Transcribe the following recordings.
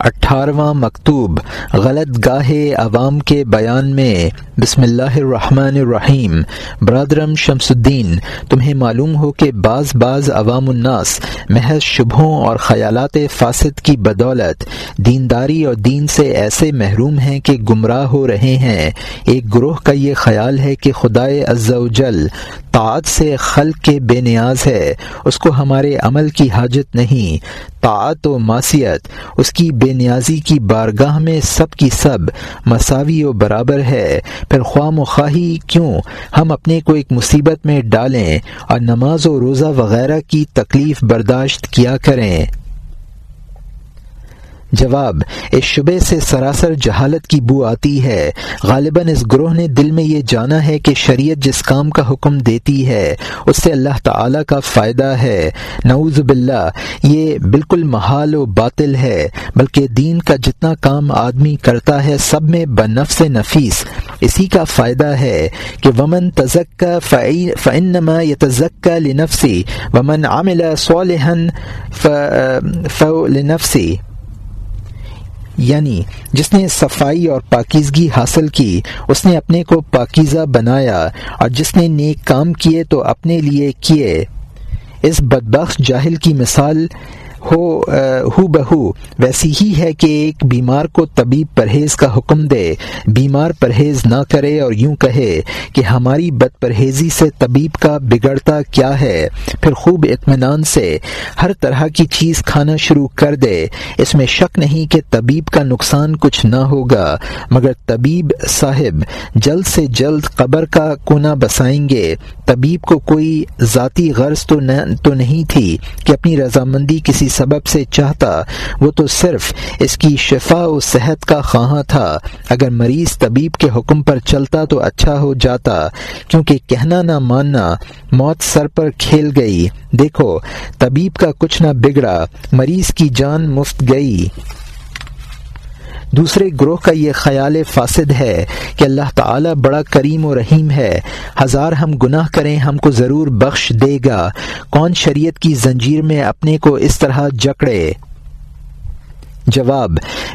اٹھارہواں مکتوب، غلط گاہ عوام کے بیان میں، بسم اللہ الرحمن الرحیم، برادرم شمس الدین تمہیں معلوم ہو کہ بعض بعض عوام الناس محض شبہوں اور خیالات فاسد کی بدولت، دینداری اور دین سے ایسے محروم ہیں کہ گمراہ ہو رہے ہیں۔ ایک گروہ کا یہ خیال ہے کہ خدائے جل طاعت سے خلق کے بے نیاز ہے، اس کو ہمارے عمل کی حاجت نہیں۔ طاعت و معصیت، اس کی بے نیازی کی بارگاہ میں سب کی سب مساوی و برابر ہے، پھر خواہ مخواہی کیوں ہم اپنے کو ایک مصیبت میں ڈالیں اور نماز و روزہ وغیرہ کی تکلیف برداشت کیا کریں۔ جواب، اس شبے سے سراسر جہالت کی بو آتی ہے۔ غالباً اس گروہ نے دل میں یہ جانا ہے کہ شریعت جس کام کا حکم دیتی ہے، اس سے اللہ تعالی کا فائدہ ہے۔ نعوذ باللہ، یہ بالکل محال و باطل ہے، بلکہ دین کا جتنا کام آدمی کرتا ہے سب میں بنفس نفیس۔ اسی کا فائدہ ہے کہ ومن تزکا فعنما یا تزکا لنفسی، ومن عامل صالحن لنفسی۔ یعنی جس نے صفائی اور پاکیزگی حاصل کی، اس نے اپنے کو پاکیزہ بنایا اور جس نے نیک کام کیے تو اپنے لیے کیے۔ اس بدبخش جاہل کی مثال ہو ہو بہو، ویسی ہی ہے کہ ایک بیمار کو طبیب پرہیز کا حکم دے۔ بیمار پرہیز نہ کرے اور یوں کہے کہ ہماری بد پرہیزی سے طبیب کا بگڑتا کیا ہے؟ پھر خوب اطمینان سے ہر طرح کی چیز کھانا شروع کر دے۔ اس میں شک نہیں کہ طبیب کا نقصان کچھ نہ ہوگا، مگر طبیب صاحب جلد سے جلد قبر کا کونا بسائیں گے۔ طبیب کو کوئی ذاتی غرض تو نہیں تھی کہ اپنی رضامندی کسی سبب سے چاہتا، وہ تو صرف اس کی شفا و صحت کا خواہاں تھا۔ اگر مریض طبیب کے حکم پر چلتا تو اچھا ہو جاتا، کیونکہ کہنا نہ ماننا موت سر پر کھیل گئی۔ دیکھو، طبیب کا کچھ نہ بگڑا، مریض کی جان مفت گئی۔ دوسرے گروہ کا یہ خیال فاسد ہے کہ اللہ تعالی بڑا کریم و رحیم ہے۔ ہزار ہم گناہ کریں، ہم کو ضرور بخش دے گا۔ کون شریعت کی زنجیر میں اپنے کو اس طرح جکڑے؟ جواب،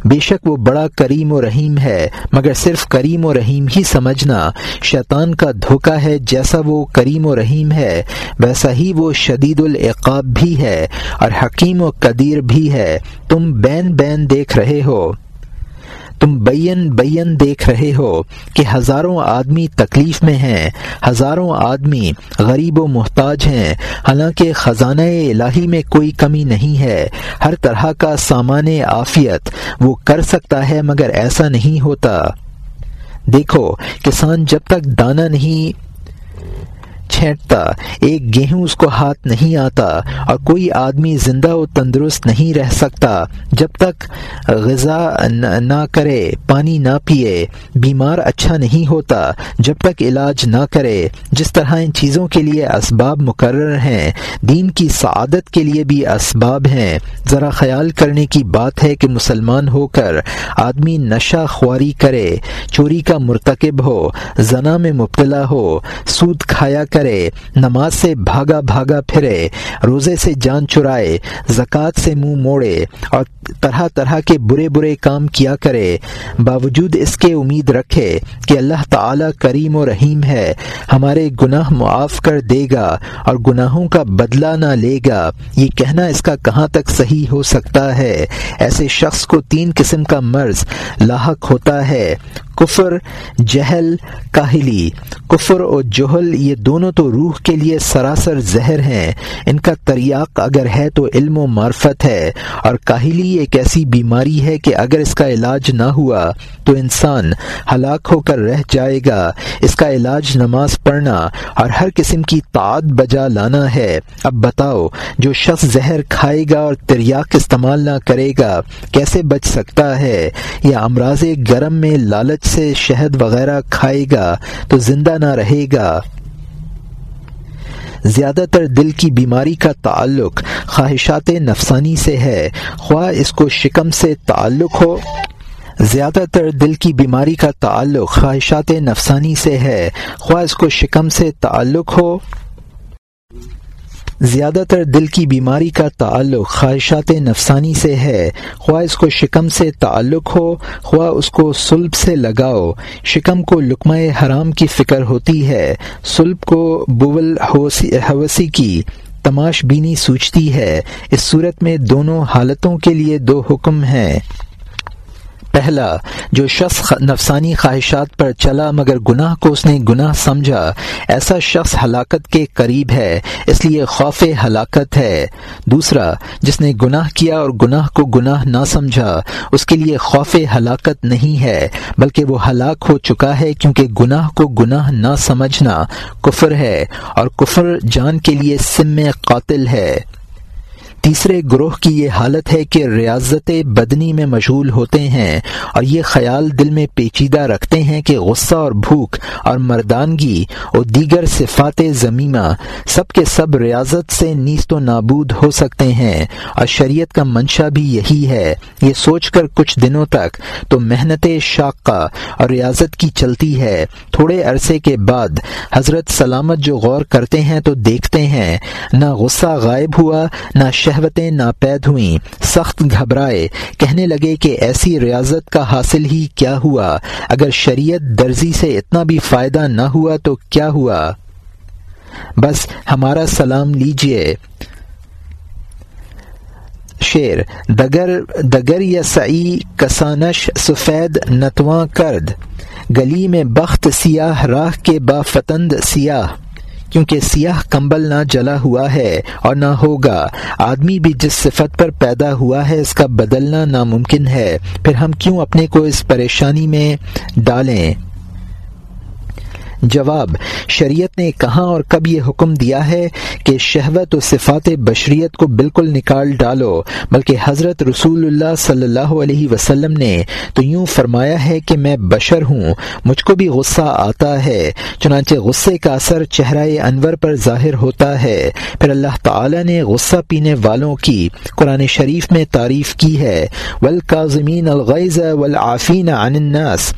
بے شک وہ بڑا کریم و رحیم ہے، مگر صرف کریم و رحیم ہی سمجھنا۔ شیطان کا دھوکہ ہے جیسا وہ کریم و رحیم ہے، ویسا ہی وہ شدید العقاب بھی ہے اور حکیم و قدیر بھی ہے۔ تم بین بین دیکھ رہے ہو۔ تم بین بین دیکھ رہے ہو کہ ہزاروں آدمی تکلیف میں ہیں، ہزاروں آدمی غریب و محتاج ہیں، حالانکہ خزانہ الہی میں کوئی کمی نہیں ہے۔ ہر طرح کا سامان عافیت وہ کر سکتا ہے مگر ایسا نہیں ہوتا۔ دیکھو، کسان جب تک دانہ نہیں چھینٹتا ایک گیہوں اس کو ہاتھ نہیں آتا اور کوئی آدمی زندہ و تندرست نہیں رہ سکتا۔ جب تک غذا نہ کرے، پانی نہ پیے، بیمار اچھا نہیں ہوتا۔ جب تک علاج نہ کرے، جس طرح ان چیزوں کے لیے اسباب مقرر ہیں، دین کی سعادت کے لیے بھی اسباب ہیں۔ ذرا خیال کرنے کی بات ہے کہ مسلمان ہو کر آدمی نشہ خواری کرے، چوری کا مرتکب ہو، زنا میں مبتلا ہو، سود کھایا کرے، نماز سے بھاگا بھاگا پھرے، روزے سے جان چرائے، زکوٰۃ سے منہ موڑے اور طرح طرح کے برے برے کام کیا کرے، باوجود اس کے امید رکھے کہ اللہ تعالی کریم و رحیم ہے، ہمارے گناہ معاف کر دے گا اور گناہوں کا بدلہ نہ لے گا۔ یہ کہنا اس کا کہاں تک صحیح ہو سکتا ہے؟ ایسے شخص کو تین قسم کا مرض لاحق ہوتا ہے، کفر، جہل، کاہلی۔ کفر اور جہل یہ دونوں تو روح کے لیے سراسر زہر ہیں۔ ان کا تریاق اگر ہے تو علم و معرفت ہے، اور کاہلی ایک ایسی بیماری ہے کہ اگر اس کا علاج نہ ہوا تو انسان ہلاک ہو کر رہ جائے گا۔ اس کا علاج نماز پڑھنا اور ہر قسم کی تعد بجا لانا ہے۔ اب بتاؤ، جو شخص زہر کھائے گا اور تریاق استعمال نہ کرے گا، کیسے بچ سکتا ہے؟ یا امراض گرم میں لالچ سے شہد وغیرہ کھائے گا تو زندہ نہ رہے گا؟ زیادہ تر دل کی بیماری کا تعلق خواہشات نفسانی سے ہے۔ خواہ اس کو شکم سے تعلق ہو، زیادہ تر دل کی بیماری کا تعلق خواہشات نفسانی سے ہے۔ خواہ اس کو شکم سے تعلق ہو۔ زیادہ تر دل کی بیماری کا تعلق خواہشات نفسانی سے ہے۔ خواہ اس کو شکم سے تعلق ہو، خواہ اس کو سلب سے لگاؤ۔ شکم کو لکمہ حرام کی فکر ہوتی ہے۔ سلب کو بول حوثی کی تماش بینی سوچتی ہے۔ اس صورت میں دونوں حالتوں کے لیے دو حکم ہیں۔ پہلا، جو شخص نفسانی خواہشات پر چلا مگر گناہ کو اس نے گناہ سمجھا، ایسا شخص ہلاکت کے قریب ہے، اس لیے خوف ہلاکت ہے۔ دوسرا، جس نے گناہ کیا اور گناہ کو گناہ نہ سمجھا، اس کے لیے خوف ہلاکت نہیں ہے، بلکہ وہ ہلاک ہو چکا ہے کیونکہ گناہ کو گناہ نہ سمجھنا کفر ہے اور کفر جان کے لیے سم قاتل ہے۔ تیسرے گروہ کی یہ حالت ہے کہ ریاضت بدنی میں مشغول ہوتے ہیں اور یہ خیال دل میں پیچیدہ رکھتے ہیں کہ غصہ اور بھوک اور مردانگی اور دیگر صفات زمینہ سب کے سب ریاضت سے نیست و نابود ہو سکتے ہیں اور شریعت کا منشا بھی یہی ہے۔ یہ سوچ کر کچھ دنوں تک تو محنت شاقہ اور ریاضت کی چلتی ہے۔ تھوڑے عرصے کے بعد حضرت سلامت جو غور کرتے ہیں تو دیکھتے ہیں، نہ غصہ غائب ہوا، نہ شہ شہوتیں ناپید ہوئیں۔ سخت گھبرائے۔ کہنے لگے کہ ایسی ریاضت کا حاصل ہی کیا ہوا؟ اگر شریعت درزی سے اتنا بھی فائدہ نہ ہوا تو کیا ہوا؟ بس ہمارا سلام لیجیے۔ شیر دگر دگر یا سعی، کسانش، سفید، نتواں کرد۔ گلی میں بخت سیاہ، راہ کے با فتند سیاہ۔ کیونکہ سیاہ کمبل نہ جلا ہوا ہے اور نہ ہوگا۔ آدمی بھی جس صفت پر پیدا ہوا ہے، اس کا بدلنا ناممکن ہے۔ پھر ہم کیوں اپنے کو اس پریشانی میں ڈالیں؟ جواب، شریعت نے کہاں اور کب یہ حکم دیا ہے کہ شہوت و صفات بشریت کو بالکل نکال ڈالو، بلکہ حضرت رسول اللہ صلی اللہ علیہ وسلم نے تو یوں فرمایا ہے کہ میں بشر ہوں، مجھ کو بھی غصہ آتا ہے، چنانچہ غصے کا اثر چہرہ انور پر ظاہر ہوتا ہے۔ پھر اللہ تعالی نے غصہ پینے والوں کی قرآن شریف میں تعریف کی ہے ولکاظمین الغیز والعافین عن الناس۔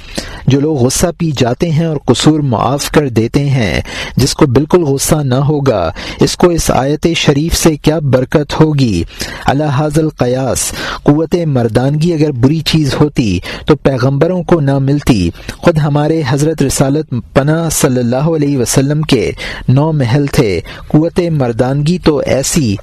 جو لوگ غصہ پی جاتے ہیں اور قصور معاف کر دیتے ہیں، جس کو بالکل غصہ نہ ہوگا، اس کو اس آیت شریف سے کیا برکت ہوگی؟ اللہ حاضل قیاس قوت مردانگی اگر بری چیز ہوتی تو پیغمبروں کو نہ ملتی۔ خود ہمارے حضرت رسالت پناہ صلی اللہ علیہ وسلم کے نو محل تھے۔ قوت مردانگی تو ایسی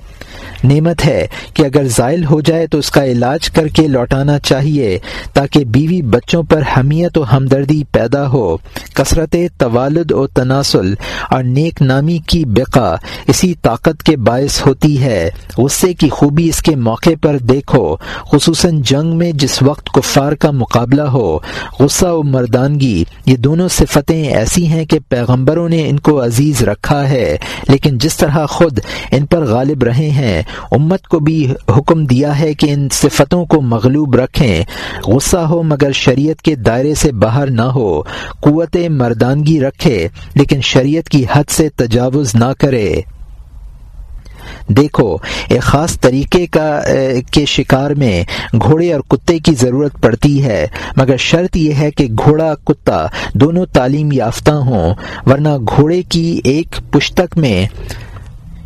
نعمت ہے کہ اگر زائل ہو جائے تو اس کا علاج کر کے لوٹانا چاہیے تاکہ بیوی بچوں پر حمیت و ہمدردی پیدا ہو، کثرت توالد و تناسل اور نیک نامی کی بقا اسی طاقت کے باعث ہوتی ہے۔ غصے کی خوبی اس کے موقع پر دیکھو، خصوصاً جنگ میں جس وقت کفار کا مقابلہ ہو، غصہ و مردانگی، یہ دونوں صفتیں ایسی ہیں کہ پیغمبروں نے ان کو عزیز رکھا ہے، لیکن جس طرح خود ان پر غالب رہے ہیں امت کو بھی حکم دیا ہے کہ ان صفتوں کو مغلوب رکھیں۔ غصہ ہو مگر شریعت کے دائرے سے باہر نہ ہو۔ قوت مردانگی رکھے، لیکن شریعت کی حد سے تجاوز نہ کرے۔ دیکھو، ایک خاص طریقے کا کے شکار میں گھوڑے اور کتے کی ضرورت پڑتی ہے۔ مگر شرط یہ ہے کہ گھوڑا، کتا دونوں تعلیم یافتہ ہوں۔ ورنہ گھوڑے کی ایک پشتک میں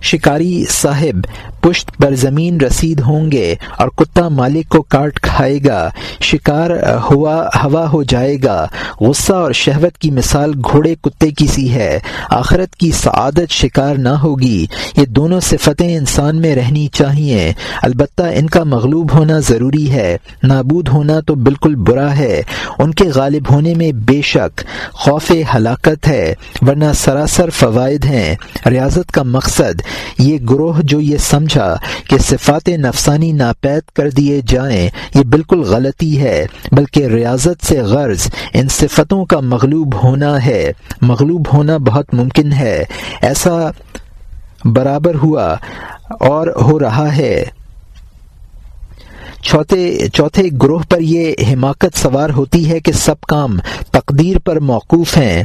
شکاری صاحب، پشت پر زمین رسید ہوں گے اور کتا مالک کو کاٹ کھائے گا۔ شکار ہوا ہوا ہو جائے گا۔ غصہ اور شہوت کی مثال گھوڑے کتے کی سی ہے۔ آخرت کی سعادت شکار نہ ہوگی۔ یہ دونوں صفتیں انسان میں رہنی چاہیے۔ البتہ ان کا مغلوب ہونا ضروری ہے۔ نابود ہونا تو بالکل برا ہے۔ ان کے غالب ہونے میں بے شک خوف ہلاکت ہے، ورنہ سراسر فوائد ہیں۔ ریاضت کا مقصد یہ گروہ جو یہ سمجھا کہ صفات نفسانی ناپید کر دیے جائیں، یہ بالکل غلطی ہے، بلکہ ریاضت سے غرض ان صفتوں کا مغلوب ہونا ہے۔ مغلوب ہونا بہت ممکن ہے۔ ایسا برابر ہوا اور ہو رہا ہے۔ چوتھے چوتھے گروہ پر یہ حماقت سوار ہوتی ہے کہ سب کام تقدیر پر موقوف ہیں۔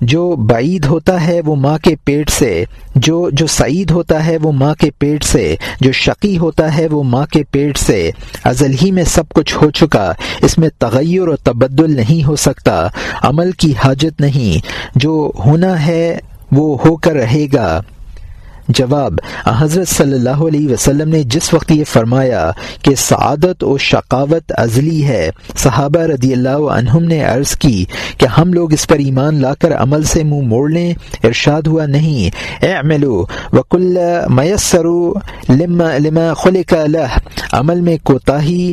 جو بعید ہوتا ہے وہ ماں کے پیٹ سے، جو جو سعید ہوتا ہے وہ ماں کے پیٹ سے، جو شقی ہوتا ہے وہ ماں کے پیٹ سے۔ ازل ہی میں سب کچھ ہو چکا، اس میں تغیر و تبدل نہیں ہو سکتا، عمل کی حاجت نہیں۔ جو ہونا ہے وہ ہو کر رہے گا۔ جواب، حضرت صلی اللہ علیہ وسلم نے جس وقت یہ فرمایا کہ سعادت و شقاوت ازلی ہے، صحابہ رضی اللہ عنہم نے عرض کی کہ ہم لوگ اس پر ایمان لا کر عمل سے منہ مو موڑ لیں، ارشاد ہوا نہیں۔ اعملو وکل میسرو لما لما خلق لہ۔ عمل میں کوتاہی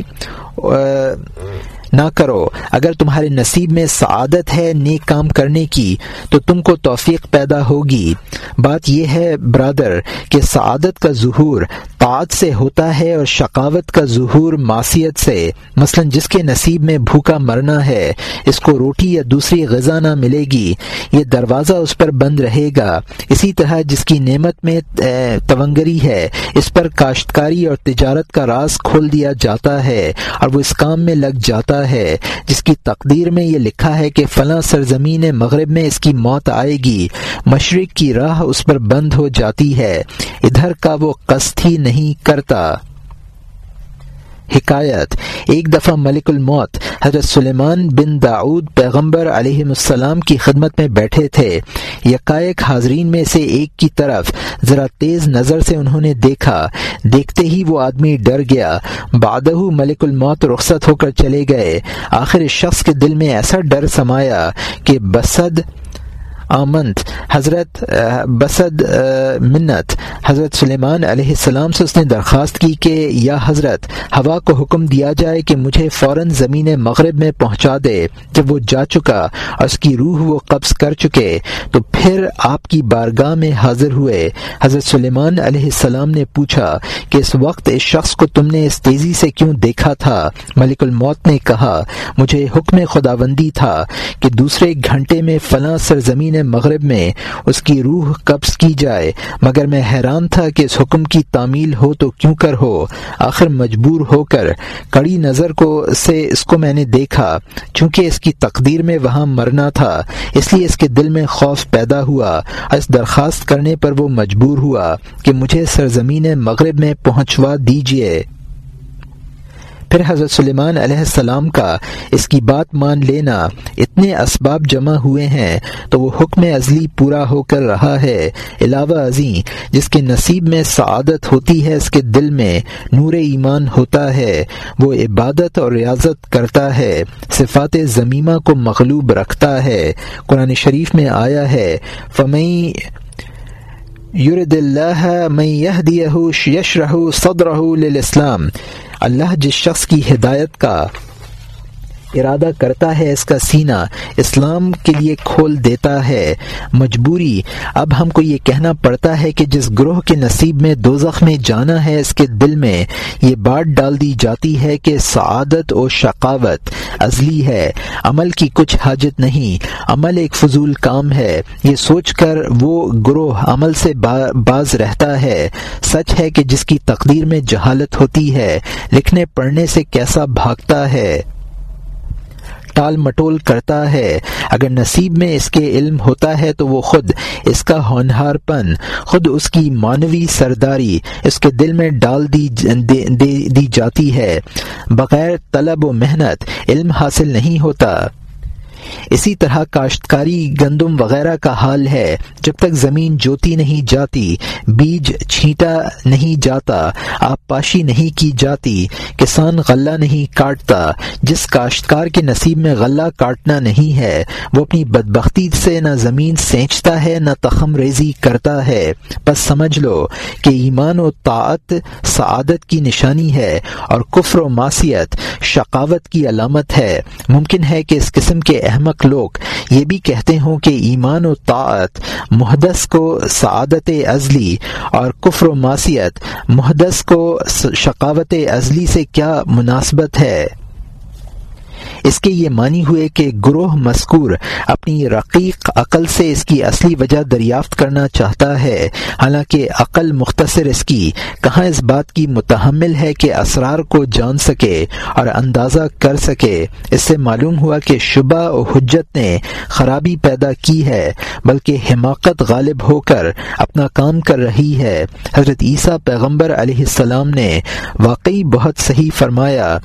نہ کرو۔ اگر تمہارے نصیب میں سعادت ہے نیک کام کرنے کی، تو تم کو توفیق پیدا ہوگی۔ بات یہ ہے، برادر، کہ سعادت کا ظہور طاعت سے ہوتا ہے اور شقاوت کا ظہور معصیت سے۔ مثلا جس کے نصیب میں بھوکا مرنا ہے، اس کو روٹی یا دوسری غذا نہ ملے گی۔ یہ دروازہ اس پر بند رہے گا۔ اسی طرح جس کی نعمت میں تونگری ہے، اس پر کاشتکاری اور تجارت کا راز کھول دیا جاتا ہے اور وہ اس کام میں لگ جاتا ہے، جس کی تقدیر میں یہ لکھا ہے کہ فلاں سرزمین مغرب میں اس کی موت آئے گی۔ مشرق کی راہ اس پر بند ہو جاتی ہے۔ ادھر کا وہ قصد ہی نہیں کرتا۔ حکایت. ایک دفعہ ملک الموت، حضرت سلیمان بن داود پیغمبر علیہ السلام کی خدمت میں بیٹھے تھے۔ یکائک حاضرین میں سے ایک کی طرف ذرا تیز نظر سے انہوں نے دیکھا۔ دیکھتے ہی وہ آدمی ڈر گیا۔ بادہ ملک الموت رخصت ہو کر چلے گئے۔ آخر اس شخص کے دل میں ایسا ڈر سمایا کہ بسد آمنت۔ حضرت بسد منت۔ حضرت سلیمان علیہ السلام سے اس نے درخواست کی کہ، یا حضرت، ہوا کو حکم دیا جائے کہ مجھے فوراً زمین مغرب میں پہنچا دے۔ جب وہ جا چکا اور اس کی روح وہ قبض کر چکے، تو پھر آپ کی بارگاہ میں حاضر ہوئے۔ حضرت سلیمان علیہ السلام نے پوچھا کہ، اس وقت اس شخص کو تم نے اس تیزی سے کیوں دیکھا تھا؟ ملک الموت نے کہا، مجھے حکم خداوندی تھا کہ دوسرے گھنٹے میں فلاں سرزمین مغرب میں اس کی روح قبض کی جائے، مگر میں حیران تھا کہ اس حکم کی تعمیل ہو تو کیوں کر ہو؟ آخر مجبور ہو کر کڑی نظر کو سے اس کو میں نے دیکھا، چونکہ اس کی تقدیر میں وہاں مرنا تھا، اس لیے اس کے دل میں خوف پیدا ہوا اس درخواست کرنے پر وہ مجبور ہوا کہ مجھے سرزمین مغرب میں پہنچوا دیجیے پھر حضرت سلیمان علیہ السلام کا اس کی بات مان لینا اتنے اسباب جمع ہوئے ہیں تو وہ حکم ازلی پورا ہو کر رہا ہے۔ علاوہ ازیں، جس کے نصیب میں سعادت ہوتی ہے، اس کے دل میں نور ایمان ہوتا ہے۔ وہ عبادت اور ریاضت کرتا ہے، صفات ضمیمہ کو مغلوب رکھتا ہے۔ قرآن شریف میں آیا ہے فمئی یورد اللہ میں یہ یش رہو صدر للاسلام۔ اللہ جس شخص کی ہدایت کا ارادہ کرتا ہے اس کا سینہ اسلام کے لیے کھول دیتا ہے۔ مجبوری، اب ہم کو یہ کہنا پڑتا ہے کہ جس گروہ کے نصیب میں دو میں جانا ہے، اس کے دل میں یہ بات ڈال دی جاتی ہے کہ سعادت و شقاوت ازلی ہے۔ عمل کی کچھ حاجت نہیں، عمل ایک فضول کام ہے۔ یہ سوچ کر وہ گروہ عمل سے باز رہتا ہے۔ سچ ہے کہ جس کی تقدیر میں جہالت ہوتی ہے، لکھنے پڑھنے سے کیسا بھاگتا ہے۔ ٹال مٹول کرتا ہے۔ اگر نصیب میں اس کے علم ہوتا ہے تو وہ خود اس کا ہونہار پن، خود اس کی مانوی سرداری، اس کے دل میں ڈال دی دی جاتی ہے۔ بغیر طلب و محنت، علم حاصل نہیں ہوتا۔ اسی طرح کاشتکاری گندم وغیرہ کا حال ہے۔ جب تک زمین جوتی نہیں جاتی، بیج چھینٹا نہیں جاتا، آپ پاشی نہیں کی جاتی، کسان غلہ نہیں کاٹتا۔ جس کاشتکار کے نصیب میں غلہ کاٹنا نہیں ہے، وہ اپنی بدبختی سے نہ زمین سینچتا ہے، نہ تخم ریزی کرتا ہے۔ بس سمجھ لو کہ ایمان و طاعت سعادت کی نشانی ہے اور کفر و معصیت شقاوت کی علامت ہے۔ ممکن ہے کہ اس قسم کے احمق لوگ یہ بھی کہتے ہوں کہ ایمان و طاعت، محدث کو سعادت ازلی اور کفر و معصیت، محدث کو شقاوت ازلی سے کیا مناسبت ہے؟ اس کے یہ معنی ہوئے کہ گروہ مذکور اپنی رقیق عقل سے اس کی اصلی وجہ دریافت کرنا چاہتا ہے۔ حالانکہ عقل مختصر اس کی کہاں اس بات کی متحمل ہے کہ اسرار کو جان سکے اور اندازہ کر سکے۔ اس سے معلوم ہوا کہ شبہ و حجت نے خرابی پیدا کی ہے، بلکہ حماقت غالب ہو کر اپنا کام کر رہی ہے۔ حضرت عیسیٰ پیغمبر علیہ السلام نے واقعی بہت صحیح فرمایا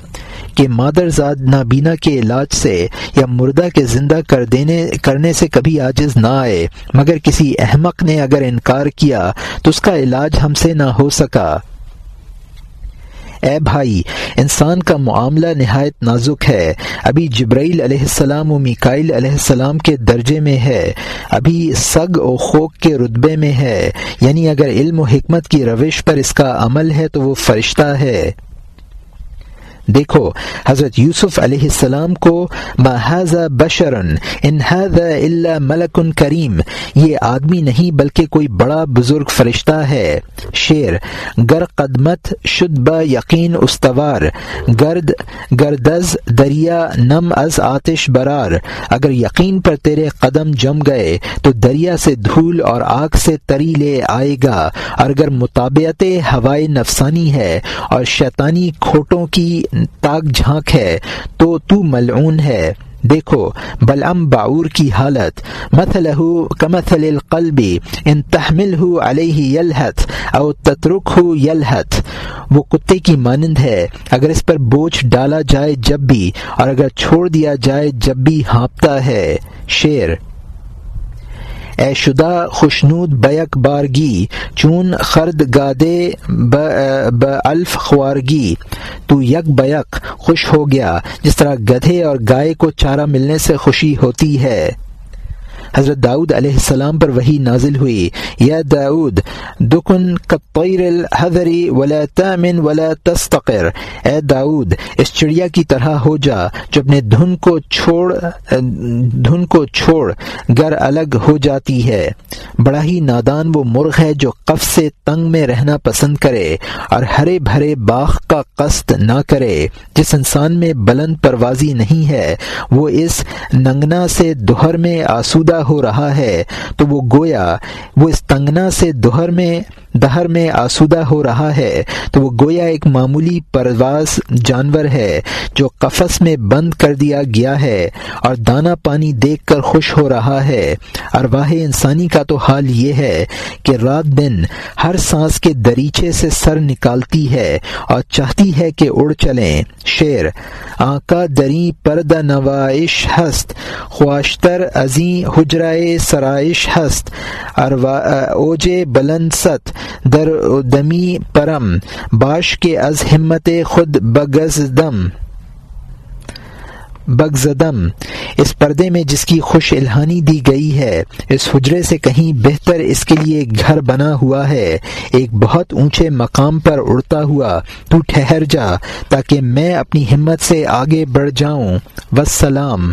کہ مادر زاد نابینا کے علاج سے یا مردہ کے زندہ کر دینے کرنے سے کبھی عاجز نہ آئے۔ مگر کسی احمق نے اگر انکار کیا تو اس کا علاج ہم سے نہ ہو سکا۔ اے بھائی، انسان کا معاملہ نہایت نازک ہے۔ ابھی جبرائیل علیہ السلام و میکائل علیہ السلام کے درجے میں ہے۔ ابھی سگ و خوک کے رتبے میں ہے۔ یعنی اگر علم و حکمت کی روش پر اس کا عمل ہے تو وہ فرشتہ ہے۔ دیکھو، حضرت یوسف علیہ السلام کو محاذ بشرن انحاظ اللہ ملکن کریم، یہ آدمی نہیں بلکہ کوئی بڑا بزرگ فرشتہ ہے۔ شیر گر قدمت شد ب یقین استوار، گرد، گردز دریا نم از آتش برار۔ اگر یقین پر تیرے قدم جم گئے، تو دریا سے دھول اور آگ سے تری لے آئے گا۔ اور اگر مطابعت ہوائے نفسانی ہے اور شیطانی کھوٹوں کی تاک جھانک ہے، تو تو ملعون ہے۔ دیکھو بلعم باور کی حالت۔ مثلہ کمثل القلب ان تحمل ہو علیہ یلحت او تترک ہو یلحت۔ وہ کتے کی مانند ہے، اگر اس پر بوجھ ڈالا جائے جب بھی، اور اگر چھوڑ دیا جائے جب بھی ہانپتا ہے۔ شیر اے شدہ خوشنود بیک بارگی، چون خرد گادے الف خوارگی، تو یک بیک خوش ہو گیا، جس طرح گدھے اور گائے کو چارہ ملنے سے خوشی ہوتی ہے۔ حضرت داؤد علیہ السلام پر وہی نازل ہوئی۔ یا داؤد، دکن کطیر الحذری ولا تامن ولا تستقر۔ اے داؤد، اس چڑیا کی طرح ہو جا، جو اپنے دھن کو چھوڑ، دھن کو چھوڑ، گر الگ ہو جاتی ہے۔ بڑا ہی نادان وہ مرغ ہے جو قف سے تنگ میں رہنا پسند کرے اور ہرے بھرے باغ کا قصد نہ کرے، جس انسان میں بلند پروازی نہیں ہے، وہ اس ننگنا سے دوہر میں آسودہ ہو رہا ہے، تو وہ گویا وہ اس تنگنا سے دوہر میں، دہر میں آسودہ ہو رہا ہے، تو وہ گویا ایک معمولی پرواز جانور ہے، جو قفس میں بند کر دیا گیا ہے اور دانا پانی دیکھ کر خوش ہو رہا ہے۔ اور واہ انسانی کا تو حال یہ ہے کہ رات دن ہر سانس کے دریچے سے سر نکالتی ہے اور چاہتی ہے کہ اڑ چلیں۔ شیر آکا دری پرد نوائش ہست، خواشتر ازیں حجرائے سرائش ہست اوجے بلند ست، در دمی پرم، باش کے از ہمت خود بگز دم۔ بگزدم اس پردے میں جس کی خوش الہانی دی گئی ہے، اس حجرے سے کہیں بہتر اس کے لیے ایک گھر بنا ہوا ہے۔ ایک بہت اونچے مقام پر اڑتا ہوا تو ٹھہر جا، تاکہ میں اپنی ہمت سے آگے بڑھ جاؤں۔ وسلام